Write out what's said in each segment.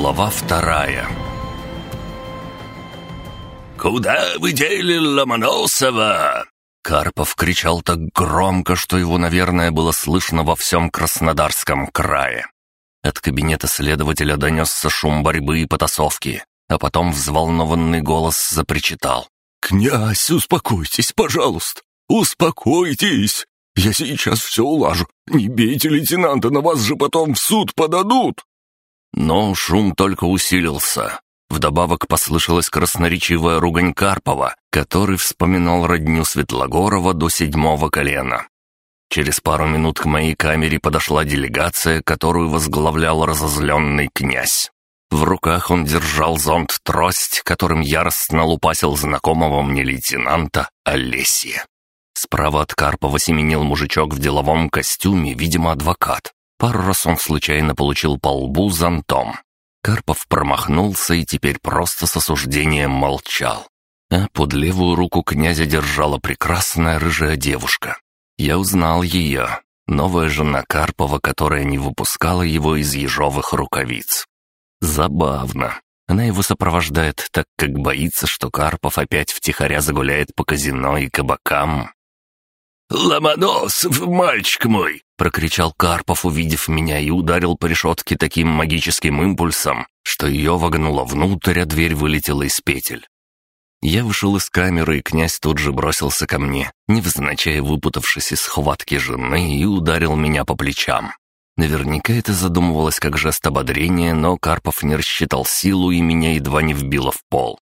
Глава вторая «Куда вы дели Ломоносова?» Карпов кричал так громко, что его, наверное, было слышно во всем Краснодарском крае. От кабинета следователя донесся шум борьбы и потасовки, а потом взволнованный голос запричитал. «Князь, успокойтесь, пожалуйста! Успокойтесь! Я сейчас все улажу. Не бейте лейтенанта, на вас же потом в суд подадут!» Но шум только усилился. Вдобавок послышалась красноречивая ругань Карпова, который вспоминал родню Светлогорова до седьмого колена. Через пару минут к моей камере подошла делегация, которую возглавлял разозленный князь. В руках он держал зонт-трость, которым яростно лупасил знакомого мне лейтенанта Олесия. Справа от Карпова семенил мужичок в деловом костюме, видимо, адвокат. Пару раз он случайно получил по лбу зонтом. Карпов промахнулся и теперь просто с осуждением молчал. А под левую руку князя держала прекрасная рыжая девушка. Я узнал ее. Новая жена Карпова, которая не выпускала его из ежовых рукавиц. Забавно. Она его сопровождает, так как боится, что Карпов опять втихаря загуляет по казино и кабакам. «Ломоносов, мальчик мой!» — прокричал Карпов, увидев меня, и ударил по решетке таким магическим импульсом, что ее вогнуло внутрь, а дверь вылетела из петель. Я вышел из камеры, и князь тут же бросился ко мне, невзначай выпутавшись из схватки жены, и ударил меня по плечам. Наверняка это задумывалось как жест ободрения, но Карпов не рассчитал силу и меня едва не вбило в пол.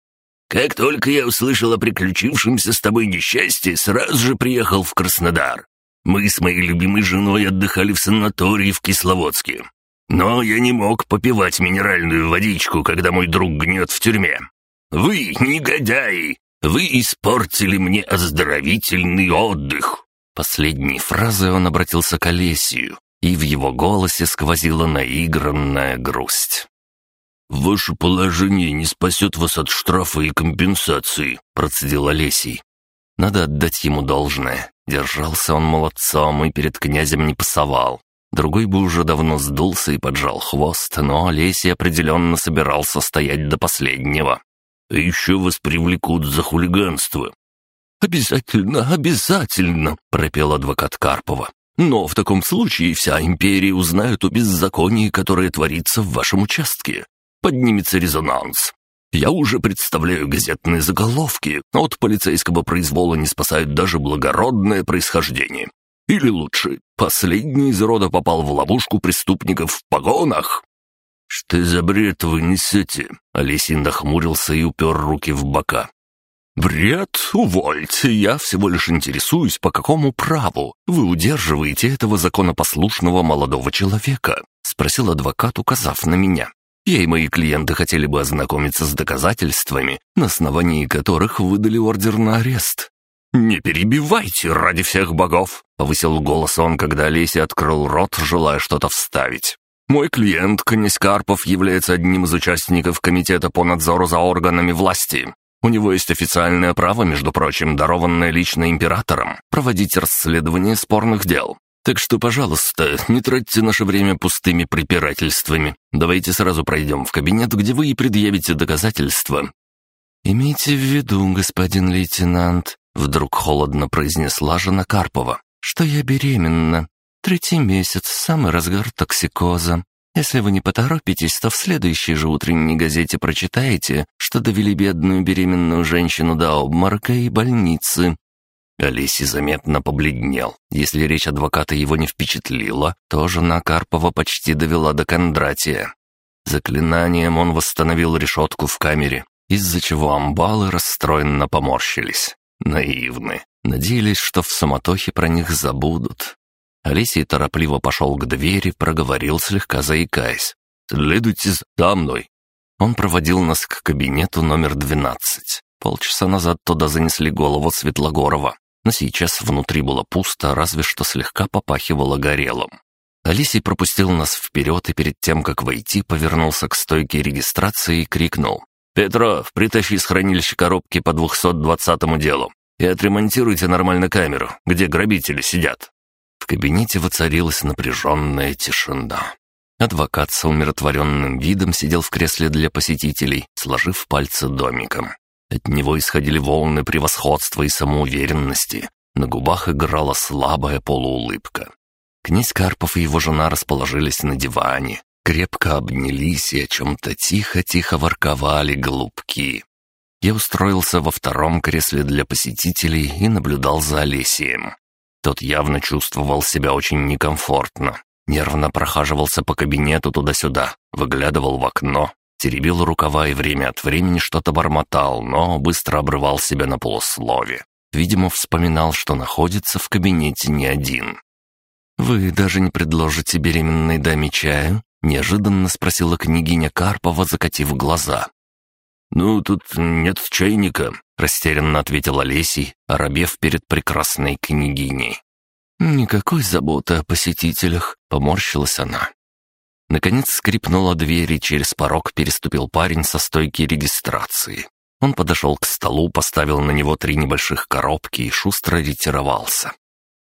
Как только я услышал о приключившемся с тобой несчастье, сразу же приехал в Краснодар. Мы с моей любимой женой отдыхали в санатории в Кисловодске. Но я не мог попивать минеральную водичку, когда мой друг гнет в тюрьме. Вы, негодяи, вы испортили мне оздоровительный отдых». Последней фразой он обратился к Олесию, и в его голосе сквозила наигранная грусть. «Ваше положение не спасет вас от штрафа и компенсации», — процедил Олесий. Надо отдать ему должное. Держался он молодцом и перед князем не пасовал. Другой бы уже давно сдулся и поджал хвост, но Олесий определенно собирался стоять до последнего. «А еще вас привлекут за хулиганство». «Обязательно, обязательно», — пропел адвокат Карпова. «Но в таком случае вся империя узнает о беззаконии, которое творится в вашем участке поднимется резонанс. Я уже представляю газетные заголовки, от полицейского произвола не спасает даже благородное происхождение. Или лучше, последний из рода попал в ловушку преступников в погонах. «Что за бред вы несете?» Олесин нахмурился и упер руки в бока. «Бред? Увольте, я всего лишь интересуюсь, по какому праву вы удерживаете этого законопослушного молодого человека?» — спросил адвокат, указав на меня. Я и мои клиенты хотели бы ознакомиться с доказательствами, на основании которых выдали ордер на арест. «Не перебивайте ради всех богов!» — повысил голос он, когда Олеся открыл рот, желая что-то вставить. «Мой клиент, князь Карпов, является одним из участников Комитета по надзору за органами власти. У него есть официальное право, между прочим, дарованное лично императором, проводить расследование спорных дел. Так что, пожалуйста, не тратьте наше время пустыми препирательствами. Давайте сразу пройдем в кабинет, где вы и предъявите доказательства». «Имейте в виду, господин лейтенант», — вдруг холодно произнесла жена Карпова, «что я беременна. Третий месяц, самый разгар токсикоза. Если вы не поторопитесь, то в следующей же утренней газете прочитаете, что довели бедную беременную женщину до обморока и больницы. Олеси заметно побледнел. Если речь адвоката его не впечатлила, то жена Карпова почти довела до Кондратия. Заклинанием он восстановил решетку в камере, из-за чего амбалы расстроенно поморщились. Наивны. Надеялись, что в самотохе про них забудут. Олесий торопливо пошел к двери, проговорил, слегка заикаясь. «Следуйте за мной». Он проводил нас к кабинету номер двенадцать. Полчаса назад туда занесли голову Светлогорова но сейчас внутри было пусто, разве что слегка попахивало горелым. Алисий пропустил нас вперед и перед тем, как войти, повернулся к стойке регистрации и крикнул. «Петров, притащи из хранилища коробки по 220-му делу и отремонтируйте нормально камеру, где грабители сидят». В кабинете воцарилась напряженная тишина. Адвокат с умиротворенным видом сидел в кресле для посетителей, сложив пальцы домиком. От него исходили волны превосходства и самоуверенности. На губах играла слабая полуулыбка. Князь Карпов и его жена расположились на диване, крепко обнялись и о чем-то тихо-тихо ворковали голубки. Я устроился во втором кресле для посетителей и наблюдал за Олесием. Тот явно чувствовал себя очень некомфортно. Нервно прохаживался по кабинету туда-сюда, выглядывал в окно, теребил рукава и время от времени что-то бормотал, но быстро обрывал себя на полуслове. Видимо, вспоминал, что находится в кабинете не один. «Вы даже не предложите беременной даме чаю?» — неожиданно спросила княгиня Карпова, закатив глаза. «Ну, тут нет чайника», — растерянно ответил Олесий, оробев перед прекрасной княгиней. «Никакой заботы о посетителях», — поморщилась она. Наконец скрипнула дверь, и через порог переступил парень со стойки регистрации. Он подошел к столу, поставил на него три небольших коробки и шустро ретировался.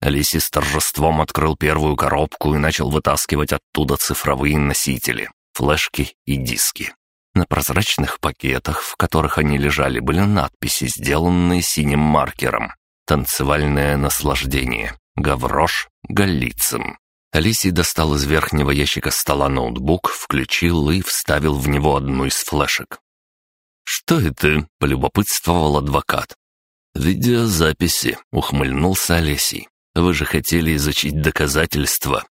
Алиси с торжеством открыл первую коробку и начал вытаскивать оттуда цифровые носители, флешки и диски. На прозрачных пакетах, в которых они лежали, были надписи, сделанные синим маркером. «Танцевальное наслаждение», «Гаврош», «Голицын». Алисий достал из верхнего ящика стола ноутбук, включил и вставил в него одну из флешек. «Что это?» — полюбопытствовал адвокат. «Видеозаписи», — ухмыльнулся Олесий. «Вы же хотели изучить доказательства».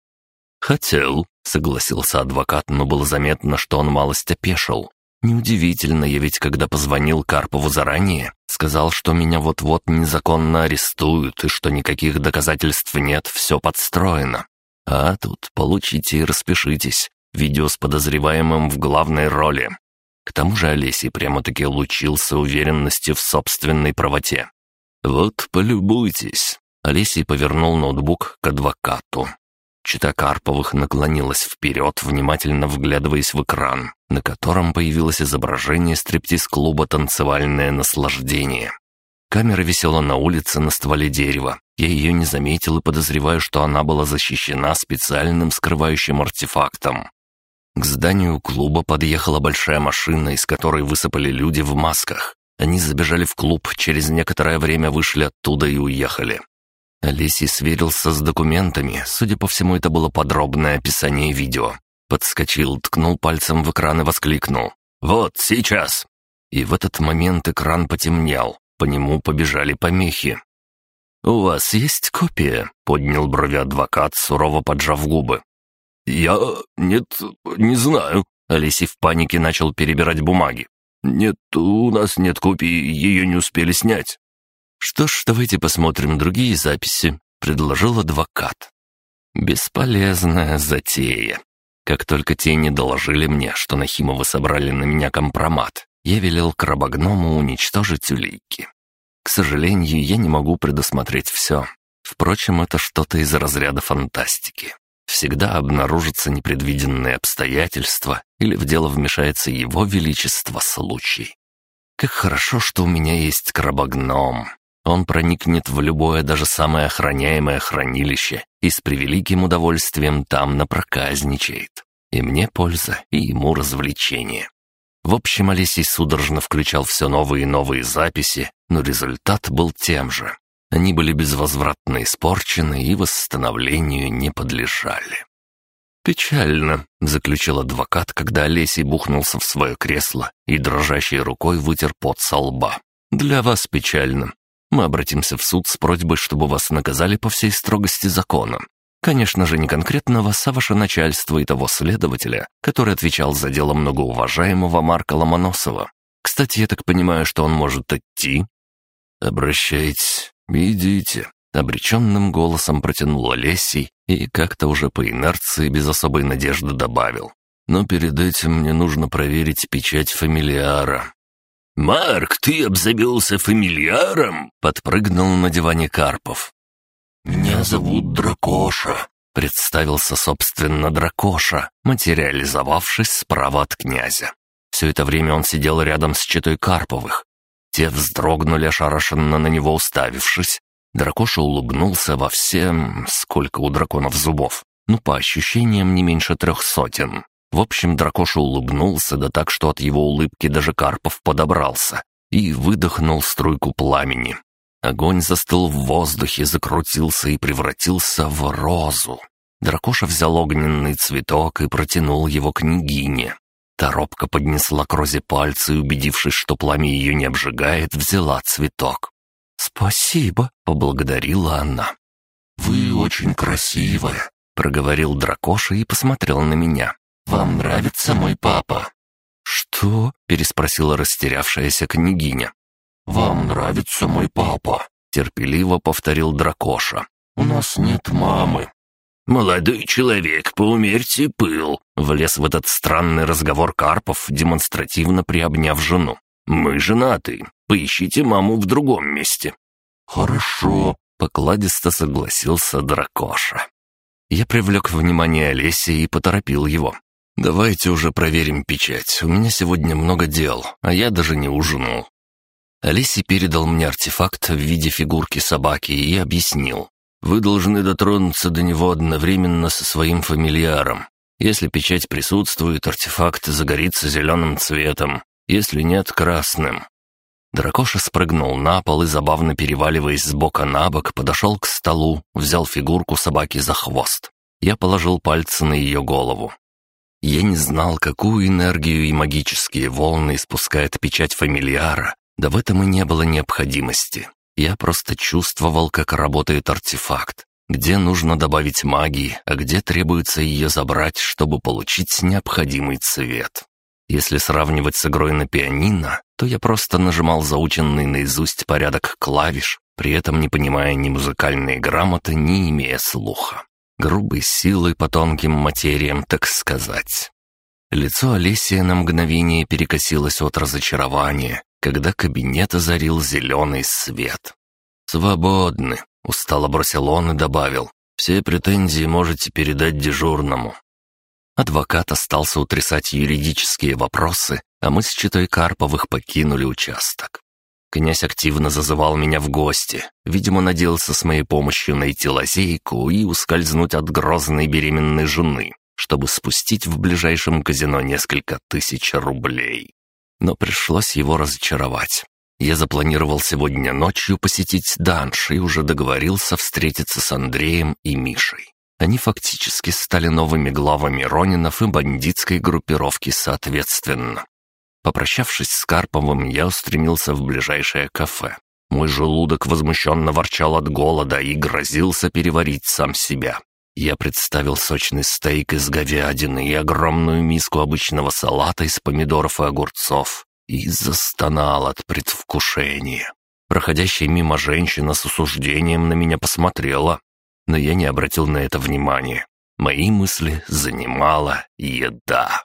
«Хотел», — согласился адвокат, но было заметно, что он малость опешил. «Неудивительно, я ведь когда позвонил Карпову заранее, сказал, что меня вот-вот незаконно арестуют и что никаких доказательств нет, все подстроено. А тут получите и распишитесь. Видео с подозреваемым в главной роли. К тому же Олесий прямо-таки лучился уверенностью в собственной правоте. «Вот, полюбуйтесь». Олесий повернул ноутбук к адвокату. Чита Карповых наклонилась вперед, внимательно вглядываясь в экран, на котором появилось изображение стриптиз-клуба «Танцевальное наслаждение». Камера висела на улице на стволе дерева. Я ее не заметил и подозреваю, что она была защищена специальным скрывающим артефактом. К зданию клуба подъехала большая машина, из которой высыпали люди в масках. Они забежали в клуб, через некоторое время вышли оттуда и уехали. Олесий сверился с документами, судя по всему, это было подробное описание видео. Подскочил, ткнул пальцем в экран и воскликнул. «Вот, сейчас!» И в этот момент экран потемнел, по нему побежали помехи. «У вас есть копия?» — поднял брови адвокат, сурово поджав губы. «Я... нет, не знаю». Олесий в панике начал перебирать бумаги. «Нет, у нас нет копии, ее не успели снять». «Что ж, давайте посмотрим другие записи», — предложил адвокат. Бесполезная затея. Как только те не доложили мне, что Нахимовы собрали на меня компромат, я велел крабогному уничтожить улики. К сожалению, я не могу предусмотреть все. Впрочем, это что-то из разряда фантастики. Всегда обнаружатся непредвиденные обстоятельства или в дело вмешается его величество случай. Как хорошо, что у меня есть крабогном. Он проникнет в любое, даже самое охраняемое хранилище и с превеликим удовольствием там напроказничает. И мне польза, и ему развлечение. В общем, Олесий судорожно включал все новые и новые записи, но результат был тем же. Они были безвозвратно испорчены и восстановлению не подлежали. «Печально», — заключил адвокат, когда Олесий бухнулся в свое кресло и дрожащей рукой вытер пот со лба. «Для вас печально. Мы обратимся в суд с просьбой, чтобы вас наказали по всей строгости закона. Конечно же, не конкретно вас, а ваше начальство и того следователя, который отвечал за дело многоуважаемого Марка Ломоносова. Кстати, я так понимаю, что он может идти?» «Обращайтесь, идите», — обреченным голосом протянул Олесий и как-то уже по инерции без особой надежды добавил. «Но перед этим мне нужно проверить печать фамилиара». «Марк, ты обзавелся фамильяром?» — подпрыгнул на диване Карпов. «Меня зовут Дракоша», — представился, собственно, Дракоша, материализовавшись справа от князя. Все это время он сидел рядом с четой Карповых. Те вздрогнули, ошарашенно на него уставившись. Дракоша улыбнулся во всем, сколько у драконов зубов, Ну, по ощущениям, не меньше трех сотен. В общем, Дракоша улыбнулся, да так, что от его улыбки даже Карпов подобрался, и выдохнул струйку пламени. Огонь застыл в воздухе, закрутился и превратился в розу. Дракоша взял огненный цветок и протянул его княгине. Торопка поднесла к розе пальцы и, убедившись, что пламя ее не обжигает, взяла цветок. «Спасибо», — поблагодарила она. «Вы очень красивая», — проговорил Дракоша и посмотрел на меня. «Вам нравится мой папа?» «Что?» — переспросила растерявшаяся княгиня. «Вам нравится мой папа?» — терпеливо повторил Дракоша. «У нас нет мамы». «Молодой человек, поумерьте пыл», — влез в этот странный разговор Карпов, демонстративно приобняв жену. «Мы женаты. Поищите маму в другом месте». «Хорошо», — покладисто согласился Дракоша. Я привлек внимание Олеси и поторопил его. «Давайте уже проверим печать. У меня сегодня много дел, а я даже не ужинал». Олеси передал мне артефакт в виде фигурки собаки и объяснил. Вы должны дотронуться до него одновременно со своим фамильяром. Если печать присутствует, артефакт загорится зеленым цветом, если нет — красным. Дракоша спрыгнул на пол и, забавно переваливаясь с бока на бок, подошел к столу, взял фигурку собаки за хвост. Я положил пальцы на ее голову. Я не знал, какую энергию и магические волны испускает печать фамильяра, да в этом и не было необходимости. Я просто чувствовал, как работает артефакт, где нужно добавить магии, а где требуется ее забрать, чтобы получить необходимый цвет. Если сравнивать с игрой на пианино, то я просто нажимал заученный наизусть порядок клавиш, при этом не понимая ни музыкальной грамоты, ни имея слуха. Грубой силой по тонким материям, так сказать. Лицо Олесия на мгновение перекосилось от разочарования, когда кабинет озарил зеленый свет. «Свободны», — устало бросил он и добавил. «Все претензии можете передать дежурному». Адвокат остался утрясать юридические вопросы, а мы с читой Карповых покинули участок. Князь активно зазывал меня в гости. Видимо, надеялся с моей помощью найти лазейку и ускользнуть от грозной беременной жены, чтобы спустить в ближайшем казино несколько тысяч рублей но пришлось его разочаровать. Я запланировал сегодня ночью посетить Данш и уже договорился встретиться с Андреем и Мишей. Они фактически стали новыми главами Ронинов и бандитской группировки соответственно. Попрощавшись с Карповым, я устремился в ближайшее кафе. Мой желудок возмущенно ворчал от голода и грозился переварить сам себя. Я представил сочный стейк из говядины и огромную миску обычного салата из помидоров и огурцов и застонал от предвкушения. Проходящая мимо женщина с осуждением на меня посмотрела, но я не обратил на это внимания. Мои мысли занимала еда.